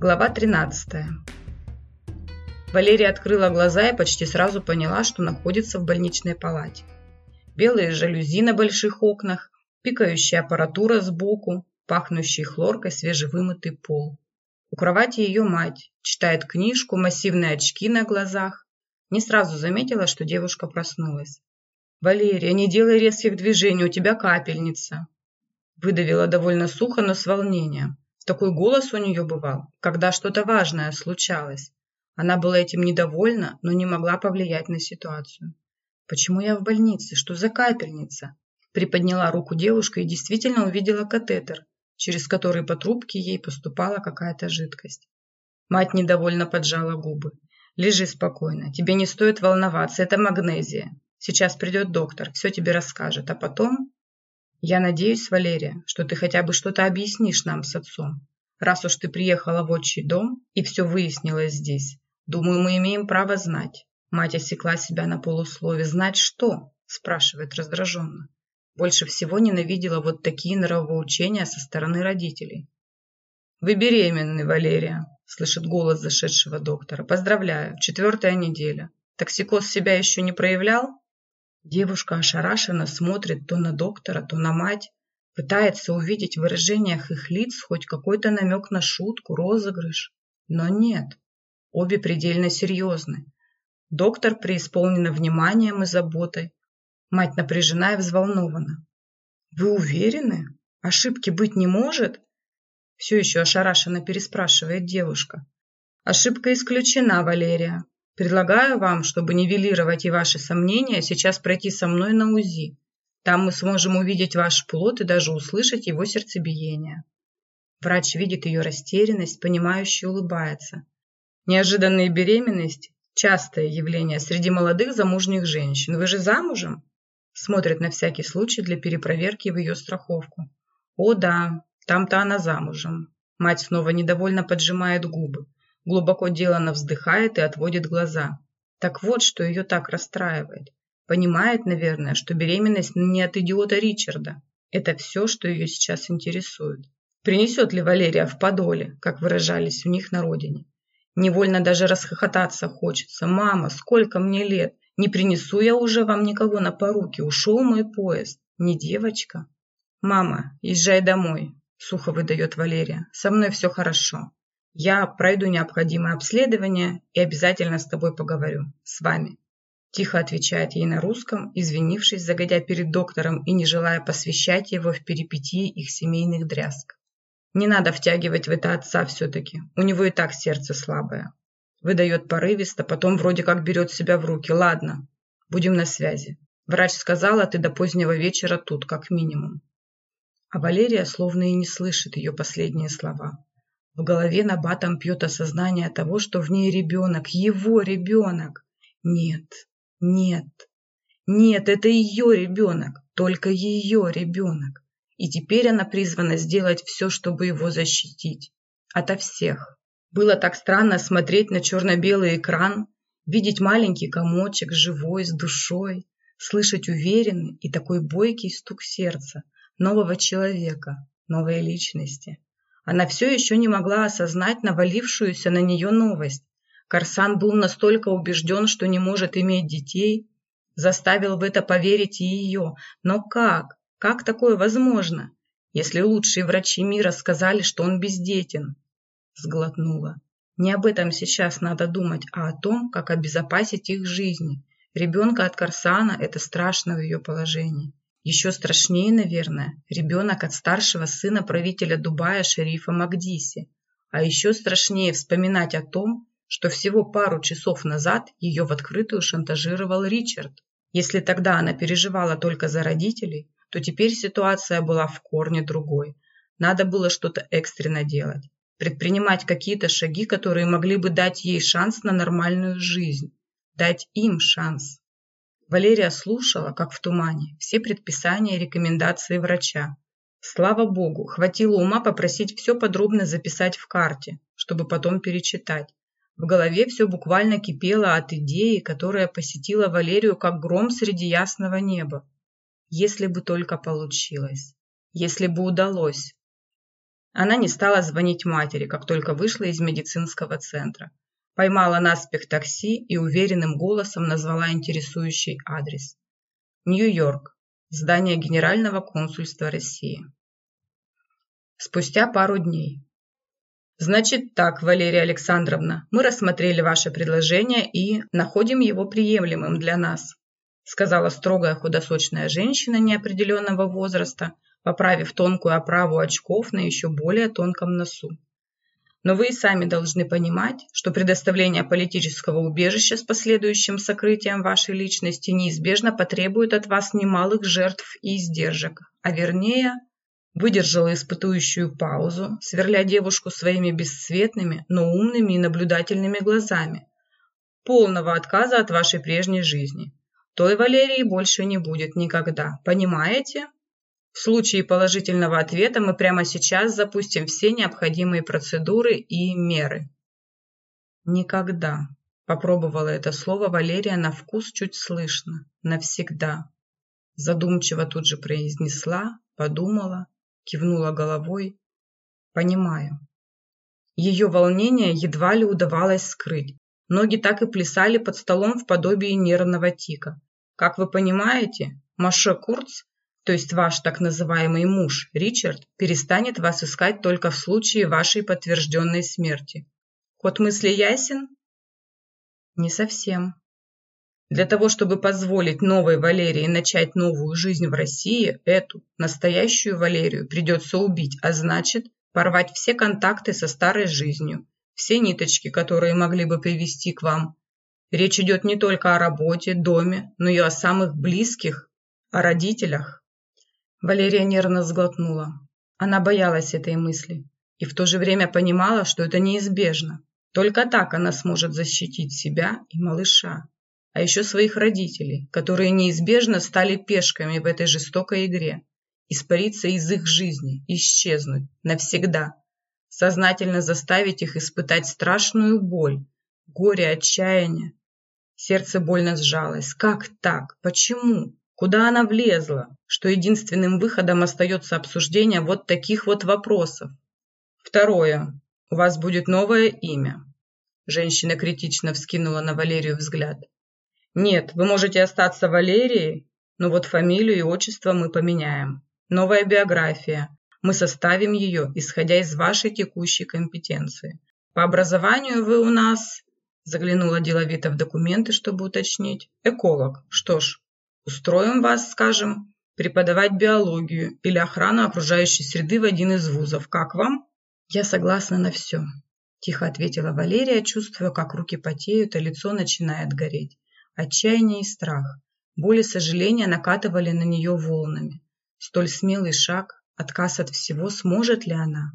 Глава 13. Валерия открыла глаза и почти сразу поняла, что находится в больничной палате. Белые жалюзи на больших окнах, пикающая аппаратура сбоку, пахнущий хлоркой свежевымытый пол. У кровати ее мать, читает книжку, массивные очки на глазах. Не сразу заметила, что девушка проснулась. «Валерия, не делай резких движений, у тебя капельница!» Выдавила довольно сухо, но с волнением. Такой голос у нее бывал, когда что-то важное случалось. Она была этим недовольна, но не могла повлиять на ситуацию. «Почему я в больнице? Что за капельница?» Приподняла руку девушка и действительно увидела катетер, через который по трубке ей поступала какая-то жидкость. Мать недовольно поджала губы. «Лежи спокойно, тебе не стоит волноваться, это магнезия. Сейчас придет доктор, все тебе расскажет, а потом я надеюсь, Валерия, что ты хотя бы что-то объяснишь нам с отцом. Раз уж ты приехала в отчий дом и все выяснилось здесь, думаю, мы имеем право знать. Мать осекла себя на полуслове. «Знать что?» – спрашивает раздраженно. Больше всего ненавидела вот такие нравоучения со стороны родителей. «Вы беременны, Валерия», – слышит голос зашедшего доктора. «Поздравляю, четвертая неделя. Токсикоз себя еще не проявлял?» Девушка ошарашенно смотрит то на доктора, то на мать, пытается увидеть в выражениях их лиц хоть какой-то намек на шутку, розыгрыш. Но нет, обе предельно серьезны. Доктор преисполнена вниманием и заботой. Мать напряжена и взволнована. «Вы уверены? Ошибки быть не может?» Все еще ошарашенно переспрашивает девушка. «Ошибка исключена, Валерия. Предлагаю вам, чтобы нивелировать и ваши сомнения, сейчас пройти со мной на УЗИ. Там мы сможем увидеть ваш плод и даже услышать его сердцебиение. Врач видит ее растерянность, понимающе улыбается. Неожиданные беременности – частое явление среди молодых замужних женщин. Вы же замужем? Смотрит на всякий случай для перепроверки в ее страховку. О да, там-то она замужем. Мать снова недовольно поджимает губы глубоко деланно вздыхает и отводит глаза. Так вот, что ее так расстраивает. Понимает, наверное, что беременность не от идиота Ричарда. Это все, что ее сейчас интересует. Принесет ли Валерия в подоле, как выражались у них на родине? Невольно даже расхохотаться хочется. «Мама, сколько мне лет? Не принесу я уже вам никого на поруки. Ушел мой поезд. Не девочка». «Мама, езжай домой», – сухо выдает Валерия. «Со мной все хорошо. Я пройду необходимое обследование и обязательно с тобой поговорю. С вами. Тихо отвечает ей на русском, извинившись, загодя перед доктором и не желая посвящать его в перипетии их семейных дрязг. Не надо втягивать в это отца все-таки. У него и так сердце слабое. Выдает порывисто, потом вроде как берет себя в руки. Ладно, будем на связи. Врач сказала, ты до позднего вечера тут, как минимум. А Валерия словно и не слышит ее последние слова. В голове набатом пьет осознание того, что в ней ребенок, его ребенок. Нет, нет, нет, это ее ребенок, только ее ребенок. И теперь она призвана сделать все, чтобы его защитить. Ото всех. Было так странно смотреть на черно-белый экран, видеть маленький комочек, живой, с душой, слышать уверенный и такой бойкий стук сердца нового человека, новой личности. Она все еще не могла осознать навалившуюся на нее новость. Корсан был настолько убежден, что не может иметь детей, заставил в это поверить и ее. Но как? Как такое возможно, если лучшие врачи мира сказали, что он бездетен? Сглотнула. Не об этом сейчас надо думать, а о том, как обезопасить их жизни. Ребенка от Корсана – это страшно в ее положении. Еще страшнее, наверное, ребенок от старшего сына правителя Дубая шерифа Магдиси. А еще страшнее вспоминать о том, что всего пару часов назад ее в открытую шантажировал Ричард. Если тогда она переживала только за родителей, то теперь ситуация была в корне другой. Надо было что-то экстренно делать. Предпринимать какие-то шаги, которые могли бы дать ей шанс на нормальную жизнь. Дать им шанс. Валерия слушала, как в тумане, все предписания и рекомендации врача. Слава богу, хватило ума попросить все подробно записать в карте, чтобы потом перечитать. В голове все буквально кипело от идеи, которая посетила Валерию как гром среди ясного неба. Если бы только получилось. Если бы удалось. Она не стала звонить матери, как только вышла из медицинского центра. Поймала наспех такси и уверенным голосом назвала интересующий адрес. Нью-Йорк. Здание Генерального консульства России. Спустя пару дней. Значит так, Валерия Александровна, мы рассмотрели ваше предложение и находим его приемлемым для нас, сказала строгая худосочная женщина неопределенного возраста, поправив тонкую оправу очков на еще более тонком носу. Но вы и сами должны понимать, что предоставление политического убежища с последующим сокрытием вашей личности неизбежно потребует от вас немалых жертв и издержек, а вернее выдержала испытующую паузу, сверля девушку своими бесцветными, но умными и наблюдательными глазами. Полного отказа от вашей прежней жизни. Той Валерии больше не будет никогда. Понимаете? В случае положительного ответа мы прямо сейчас запустим все необходимые процедуры и меры. Никогда. Попробовала это слово Валерия на вкус чуть слышно. Навсегда. Задумчиво тут же произнесла, подумала кивнула головой. Понимаю. Ее волнение едва ли удавалось скрыть. Ноги так и плясали под столом в подобии нервного тика. Как вы понимаете, Маше Курц, то есть ваш так называемый муж, Ричард, перестанет вас искать только в случае вашей подтвержденной смерти. Ход мысли ясен? Не совсем. Для того, чтобы позволить новой Валерии начать новую жизнь в России, эту, настоящую Валерию, придется убить, а значит, порвать все контакты со старой жизнью, все ниточки, которые могли бы привести к вам. Речь идет не только о работе, доме, но и о самых близких, о родителях. Валерия нервно сглотнула. Она боялась этой мысли и в то же время понимала, что это неизбежно. Только так она сможет защитить себя и малыша а еще своих родителей, которые неизбежно стали пешками в этой жестокой игре, испариться из их жизни, исчезнуть навсегда, сознательно заставить их испытать страшную боль, горе, отчаяние. Сердце больно сжалось. Как так? Почему? Куда она влезла? Что единственным выходом остается обсуждение вот таких вот вопросов. Второе. У вас будет новое имя. Женщина критично вскинула на Валерию взгляд. Нет, вы можете остаться Валерией, но вот фамилию и отчество мы поменяем. Новая биография. Мы составим ее, исходя из вашей текущей компетенции. По образованию вы у нас, заглянула деловито в документы, чтобы уточнить, эколог. Что ж, устроим вас, скажем, преподавать биологию или охрану окружающей среды в один из вузов. Как вам? Я согласна на все, тихо ответила Валерия, чувствуя, как руки потеют, а лицо начинает гореть. Отчаяние и страх, боль и сожаление накатывали на нее волнами. Столь смелый шаг, отказ от всего, сможет ли она?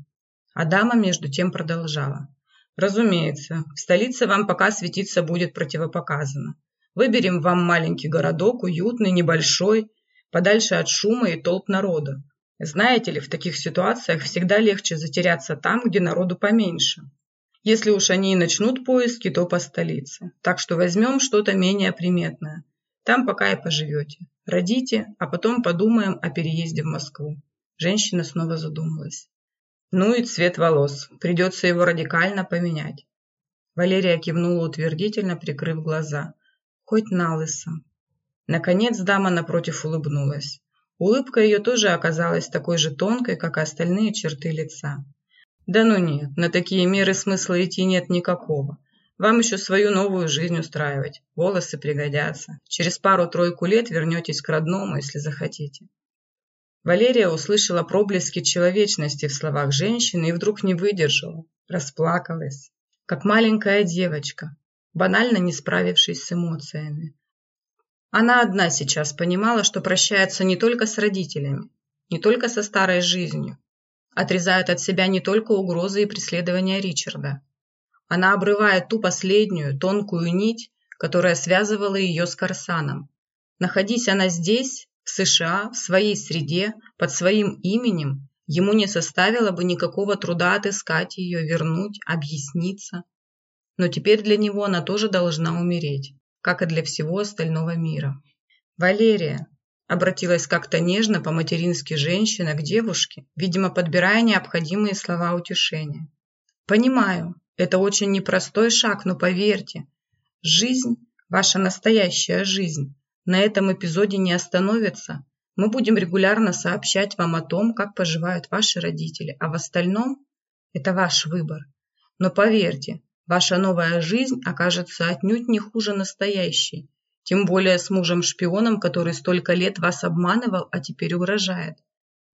А дама между тем продолжала. Разумеется, в столице вам пока светиться будет противопоказано. Выберем вам маленький городок, уютный, небольшой, подальше от шума и толп народа. Знаете ли, в таких ситуациях всегда легче затеряться там, где народу поменьше. Если уж они и начнут поиски, то по столице. Так что возьмем что-то менее приметное. Там пока и поживете. Родите, а потом подумаем о переезде в Москву. Женщина снова задумалась. Ну и цвет волос. Придется его радикально поменять. Валерия кивнула утвердительно, прикрыв глаза. Хоть на лысо. Наконец дама напротив улыбнулась. Улыбка ее тоже оказалась такой же тонкой, как и остальные черты лица. Да ну нет, на такие меры смысла идти нет никакого. Вам еще свою новую жизнь устраивать. Волосы пригодятся. Через пару-тройку лет вернетесь к родному, если захотите. Валерия услышала проблески человечности в словах женщины и вдруг не выдержала. Расплакалась. Как маленькая девочка, банально не справившись с эмоциями. Она одна сейчас понимала, что прощается не только с родителями, не только со старой жизнью, отрезает от себя не только угрозы и преследования Ричарда. Она обрывает ту последнюю, тонкую нить, которая связывала ее с Корсаном. Находись она здесь, в США, в своей среде, под своим именем, ему не составило бы никакого труда отыскать ее, вернуть, объясниться. Но теперь для него она тоже должна умереть, как и для всего остального мира. «Валерия!» Обратилась как-то нежно по-матерински женщина к девушке, видимо, подбирая необходимые слова утешения. «Понимаю, это очень непростой шаг, но поверьте, жизнь, ваша настоящая жизнь, на этом эпизоде не остановится. Мы будем регулярно сообщать вам о том, как поживают ваши родители, а в остальном это ваш выбор. Но поверьте, ваша новая жизнь окажется отнюдь не хуже настоящей, тем более с мужем-шпионом, который столько лет вас обманывал, а теперь угрожает.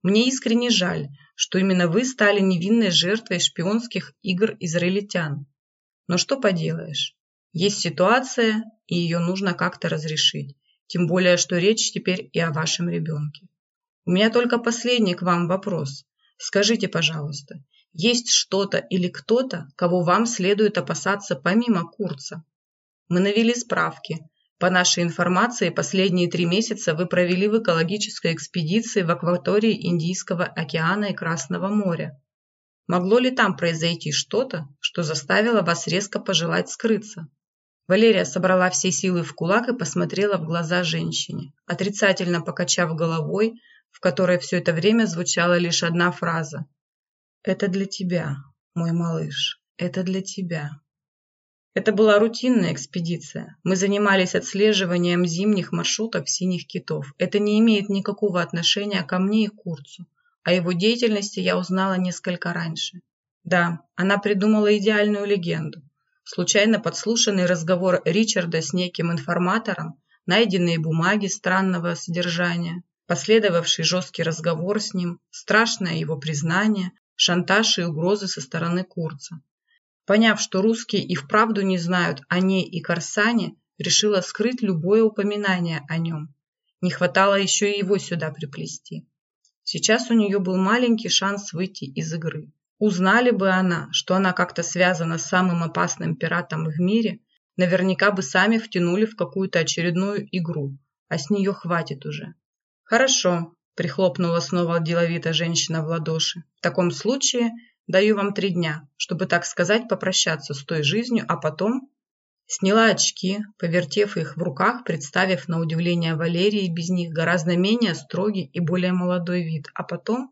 Мне искренне жаль, что именно вы стали невинной жертвой шпионских игр израильтян. Но что поделаешь? Есть ситуация, и ее нужно как-то разрешить. Тем более, что речь теперь и о вашем ребенке. У меня только последний к вам вопрос. Скажите, пожалуйста, есть что-то или кто-то, кого вам следует опасаться помимо Курца? Мы навели справки. По нашей информации, последние три месяца вы провели в экологической экспедиции в акватории Индийского океана и Красного моря. Могло ли там произойти что-то, что заставило вас резко пожелать скрыться? Валерия собрала все силы в кулак и посмотрела в глаза женщине, отрицательно покачав головой, в которой все это время звучала лишь одна фраза. «Это для тебя, мой малыш, это для тебя». Это была рутинная экспедиция. Мы занимались отслеживанием зимних маршрутов синих китов. Это не имеет никакого отношения ко мне и Курцу. О его деятельности я узнала несколько раньше. Да, она придумала идеальную легенду случайно подслушанный разговор Ричарда с неким информатором, найденные бумаги странного содержания, последовавший жесткий разговор с ним, страшное его признание, шантаж и угрозы со стороны Курца. Поняв, что русские и вправду не знают о ней и Корсане, решила скрыть любое упоминание о нем. Не хватало еще и его сюда приплести. Сейчас у нее был маленький шанс выйти из игры. Узнали бы она, что она как-то связана с самым опасным пиратом в мире, наверняка бы сами втянули в какую-то очередную игру, а с нее хватит уже. «Хорошо», – прихлопнула снова деловито женщина в ладоши. «В таком случае даю вам три дня, чтобы, так сказать, попрощаться с той жизнью, а потом...» Сняла очки, повертев их в руках, представив на удивление Валерии без них гораздо менее строгий и более молодой вид, а потом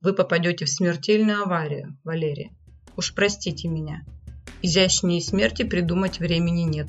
вы попадете в смертельную аварию, Валерия. Уж простите меня. Изящнее смерти придумать времени нет.